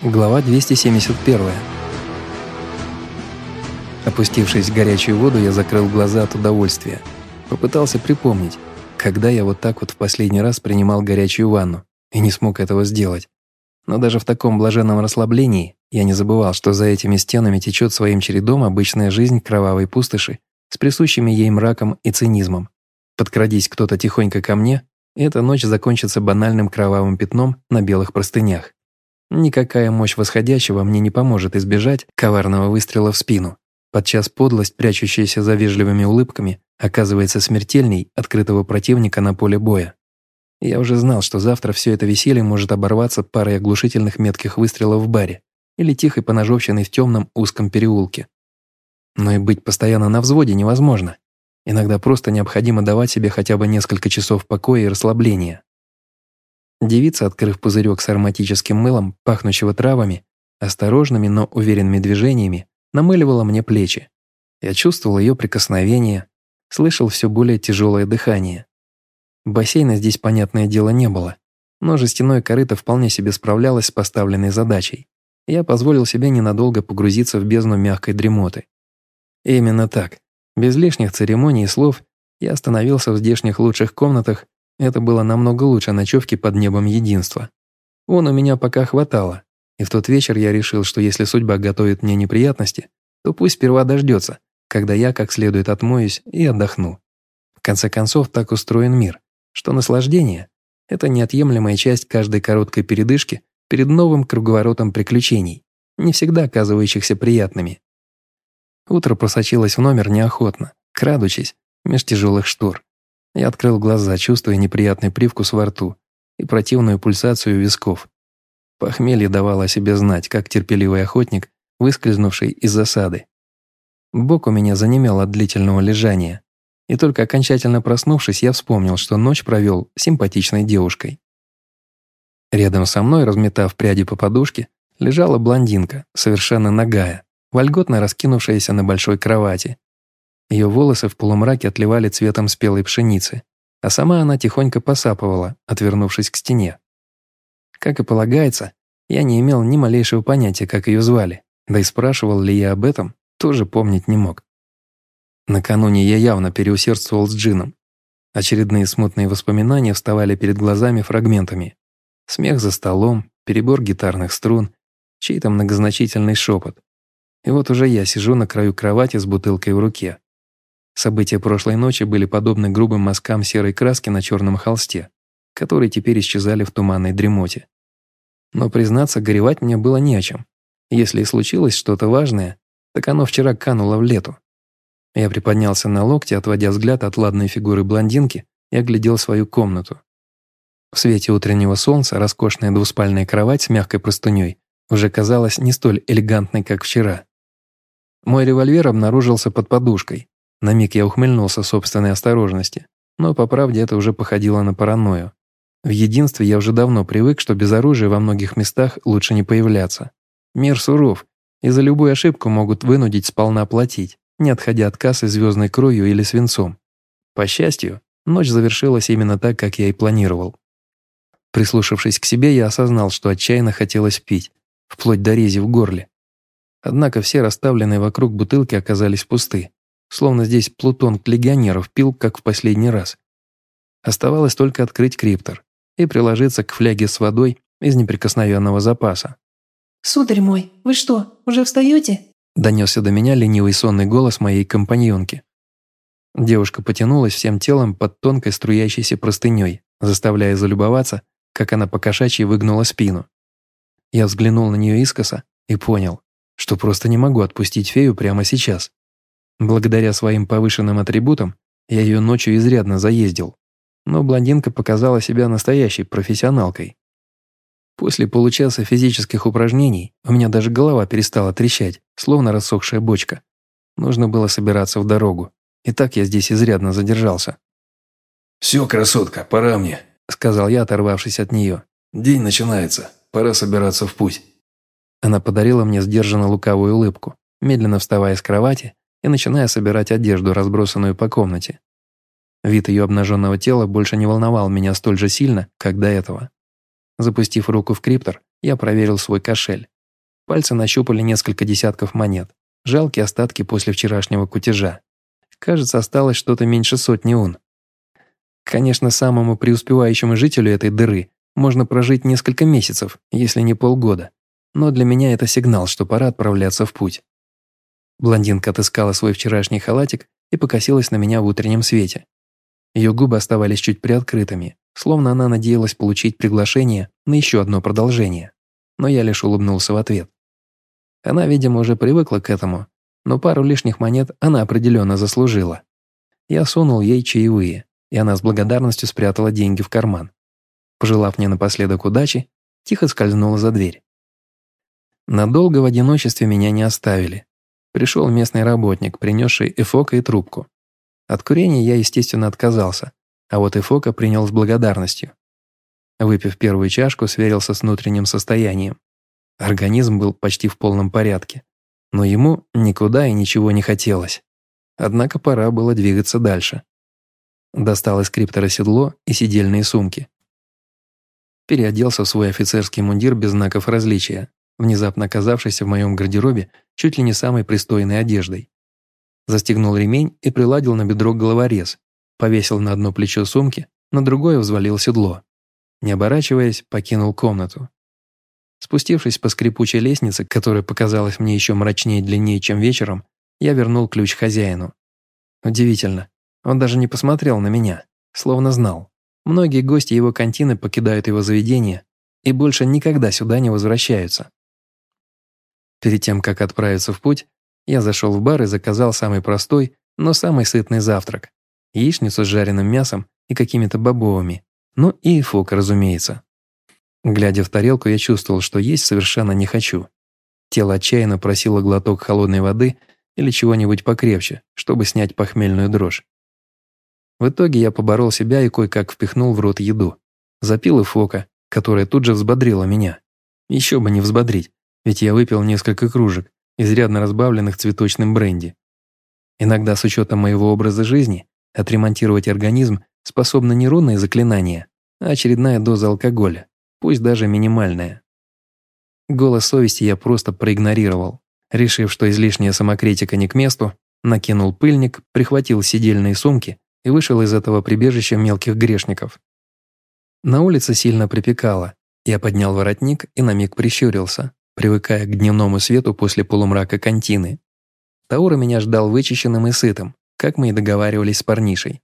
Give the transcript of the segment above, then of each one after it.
Глава 271. Опустившись в горячую воду, я закрыл глаза от удовольствия. Попытался припомнить, когда я вот так вот в последний раз принимал горячую ванну, и не смог этого сделать. Но даже в таком блаженном расслаблении я не забывал, что за этими стенами течет своим чередом обычная жизнь кровавой пустоши с присущими ей мраком и цинизмом. Подкрадись кто-то тихонько ко мне, эта ночь закончится банальным кровавым пятном на белых простынях. Никакая мощь восходящего мне не поможет избежать коварного выстрела в спину. Подчас подлость, прячущаяся за вежливыми улыбками, оказывается смертельней открытого противника на поле боя. Я уже знал, что завтра все это веселье может оборваться парой оглушительных метких выстрелов в баре или тихой поножовщиной в темном узком переулке. Но и быть постоянно на взводе невозможно. Иногда просто необходимо давать себе хотя бы несколько часов покоя и расслабления. Девица, открыв пузырек с ароматическим мылом, пахнущего травами, осторожными, но уверенными движениями намыливала мне плечи. Я чувствовал ее прикосновение, слышал все более тяжелое дыхание. Бассейна здесь, понятное дело, не было, но жестяное корыто вполне себе справлялось с поставленной задачей. Я позволил себе ненадолго погрузиться в бездну мягкой дремоты. Именно так, без лишних церемоний и слов, я остановился в здешних лучших комнатах это было намного лучше ночевки под небом единства. Он у меня пока хватало, и в тот вечер я решил, что если судьба готовит мне неприятности, то пусть сперва дождется, когда я как следует отмоюсь и отдохну. В конце концов, так устроен мир, что наслаждение – это неотъемлемая часть каждой короткой передышки перед новым круговоротом приключений, не всегда оказывающихся приятными. Утро просочилось в номер неохотно, крадучись, меж тяжелых штор. Я открыл глаза, чувствуя неприятный привкус во рту и противную пульсацию висков. Похмелье давало о себе знать, как терпеливый охотник, выскользнувший из засады. Бок у меня занемел от длительного лежания, и только окончательно проснувшись, я вспомнил, что ночь провел симпатичной девушкой. Рядом со мной, разметав пряди по подушке, лежала блондинка, совершенно нагая, вольготно раскинувшаяся на большой кровати, ее волосы в полумраке отливали цветом спелой пшеницы, а сама она тихонько посапывала, отвернувшись к стене. Как и полагается, я не имел ни малейшего понятия, как ее звали, да и спрашивал ли я об этом, тоже помнить не мог. Накануне я явно переусердствовал с джином. Очередные смутные воспоминания вставали перед глазами фрагментами. Смех за столом, перебор гитарных струн, чей-то многозначительный шепот. И вот уже я сижу на краю кровати с бутылкой в руке. События прошлой ночи были подобны грубым мазкам серой краски на черном холсте, которые теперь исчезали в туманной дремоте. Но, признаться, горевать мне было не о чем. Если и случилось что-то важное, так оно вчера кануло в лету. Я приподнялся на локте, отводя взгляд от ладной фигуры блондинки и оглядел свою комнату. В свете утреннего солнца роскошная двуспальная кровать с мягкой простыней уже казалась не столь элегантной, как вчера. Мой револьвер обнаружился под подушкой, на миг я ухмыльнулся собственной осторожности, но по правде это уже походило на паранойю. В единстве я уже давно привык, что без оружия во многих местах лучше не появляться. Мир суров, и за любую ошибку могут вынудить сполна платить, не отходя от кассы звездной кровью или свинцом. По счастью, ночь завершилась именно так, как я и планировал. Прислушавшись к себе, я осознал, что отчаянно хотелось пить, вплоть до рези в горле. Однако все расставленные вокруг бутылки оказались пусты словно здесь Плутон легионеров пил, как в последний раз. Оставалось только открыть криптор и приложиться к фляге с водой из неприкосновенного запаса. «Сударь мой, вы что, уже встаете?» Донесся до меня ленивый сонный голос моей компаньонки. Девушка потянулась всем телом под тонкой струящейся простыней, заставляя залюбоваться, как она по кошачьи выгнула спину. Я взглянул на нее искоса и понял, что просто не могу отпустить фею прямо сейчас. Благодаря своим повышенным атрибутам я ее ночью изрядно заездил, но блондинка показала себя настоящей профессионалкой. После получаса физических упражнений у меня даже голова перестала трещать, словно рассохшая бочка. Нужно было собираться в дорогу, и так я здесь изрядно задержался. «Все, красотка, пора мне», — сказал я, оторвавшись от нее. «День начинается, пора собираться в путь». Она подарила мне сдержанно лукавую улыбку, медленно вставая с кровати и начиная собирать одежду, разбросанную по комнате. Вид ее обнаженного тела больше не волновал меня столь же сильно, как до этого. Запустив руку в криптор, я проверил свой кошель. Пальцы нащупали несколько десятков монет. Жалкие остатки после вчерашнего кутежа. Кажется, осталось что-то меньше сотни ун. Конечно, самому преуспевающему жителю этой дыры можно прожить несколько месяцев, если не полгода. Но для меня это сигнал, что пора отправляться в путь. Блондинка отыскала свой вчерашний халатик и покосилась на меня в утреннем свете. Ее губы оставались чуть приоткрытыми, словно она надеялась получить приглашение на еще одно продолжение. Но я лишь улыбнулся в ответ. Она, видимо, уже привыкла к этому, но пару лишних монет она определенно заслужила. Я сунул ей чаевые, и она с благодарностью спрятала деньги в карман. Пожелав мне напоследок удачи, тихо скользнула за дверь. Надолго в одиночестве меня не оставили. Пришел местный работник, принесший эфока и трубку. От курения я, естественно, отказался, а вот эфока принял с благодарностью. Выпив первую чашку, сверился с внутренним состоянием. Организм был почти в полном порядке, но ему никуда и ничего не хотелось. Однако пора было двигаться дальше. Достал из криптора седло и сидельные сумки. Переоделся в свой офицерский мундир без знаков различия, внезапно оказавшийся в моем гардеробе чуть ли не самой пристойной одеждой. Застегнул ремень и приладил на бедро головорез, повесил на одно плечо сумки, на другое взвалил седло. Не оборачиваясь, покинул комнату. Спустившись по скрипучей лестнице, которая показалась мне еще мрачнее и длиннее, чем вечером, я вернул ключ хозяину. Удивительно, он даже не посмотрел на меня, словно знал. Многие гости его контины покидают его заведение и больше никогда сюда не возвращаются. Перед тем, как отправиться в путь, я зашел в бар и заказал самый простой, но самый сытный завтрак. Яичницу с жареным мясом и какими-то бобовыми. Ну и фок, разумеется. Глядя в тарелку, я чувствовал, что есть совершенно не хочу. Тело отчаянно просило глоток холодной воды или чего-нибудь покрепче, чтобы снять похмельную дрожь. В итоге я поборол себя и кое-как впихнул в рот еду. Запил и фока, которая тут же взбодрила меня. Еще бы не взбодрить, ведь я выпил несколько кружек, изрядно разбавленных цветочным бренди. Иногда с учетом моего образа жизни отремонтировать организм способно не рунное заклинание, а очередная доза алкоголя пусть даже минимальная. Голос совести я просто проигнорировал, решив, что излишняя самокритика не к месту, накинул пыльник, прихватил сидельные сумки и вышел из этого прибежища мелких грешников. На улице сильно припекало. Я поднял воротник и на миг прищурился, привыкая к дневному свету после полумрака контины. Таура меня ждал вычищенным и сытым, как мы и договаривались с парнишей.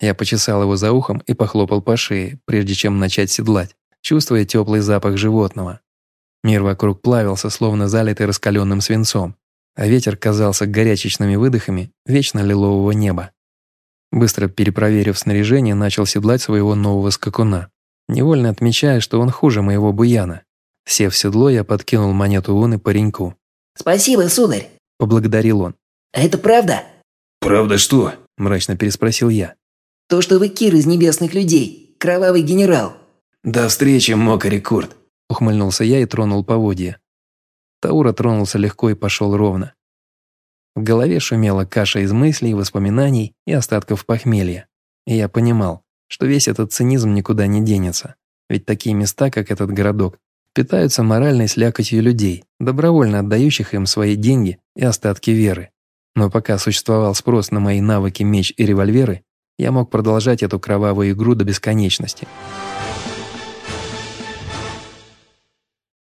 Я почесал его за ухом и похлопал по шее, прежде чем начать седлать чувствуя теплый запах животного. Мир вокруг плавился, словно залитый раскаленным свинцом, а ветер казался горячечными выдохами вечно лилового неба. Быстро перепроверив снаряжение, начал седлать своего нового скакуна, невольно отмечая, что он хуже моего буяна. Сев в седло, я подкинул монету уны пареньку. «Спасибо, сударь», – поблагодарил он. «А это правда?» «Правда что?» – мрачно переспросил я. «То, что вы Кир из небесных людей, кровавый генерал». «До встречи, Мокари Курт!» – ухмыльнулся я и тронул поводья. Таура тронулся легко и пошел ровно. В голове шумела каша из мыслей, воспоминаний и остатков похмелья. И я понимал, что весь этот цинизм никуда не денется. Ведь такие места, как этот городок, питаются моральной слякотью людей, добровольно отдающих им свои деньги и остатки веры. Но пока существовал спрос на мои навыки меч и револьверы, я мог продолжать эту кровавую игру до бесконечности.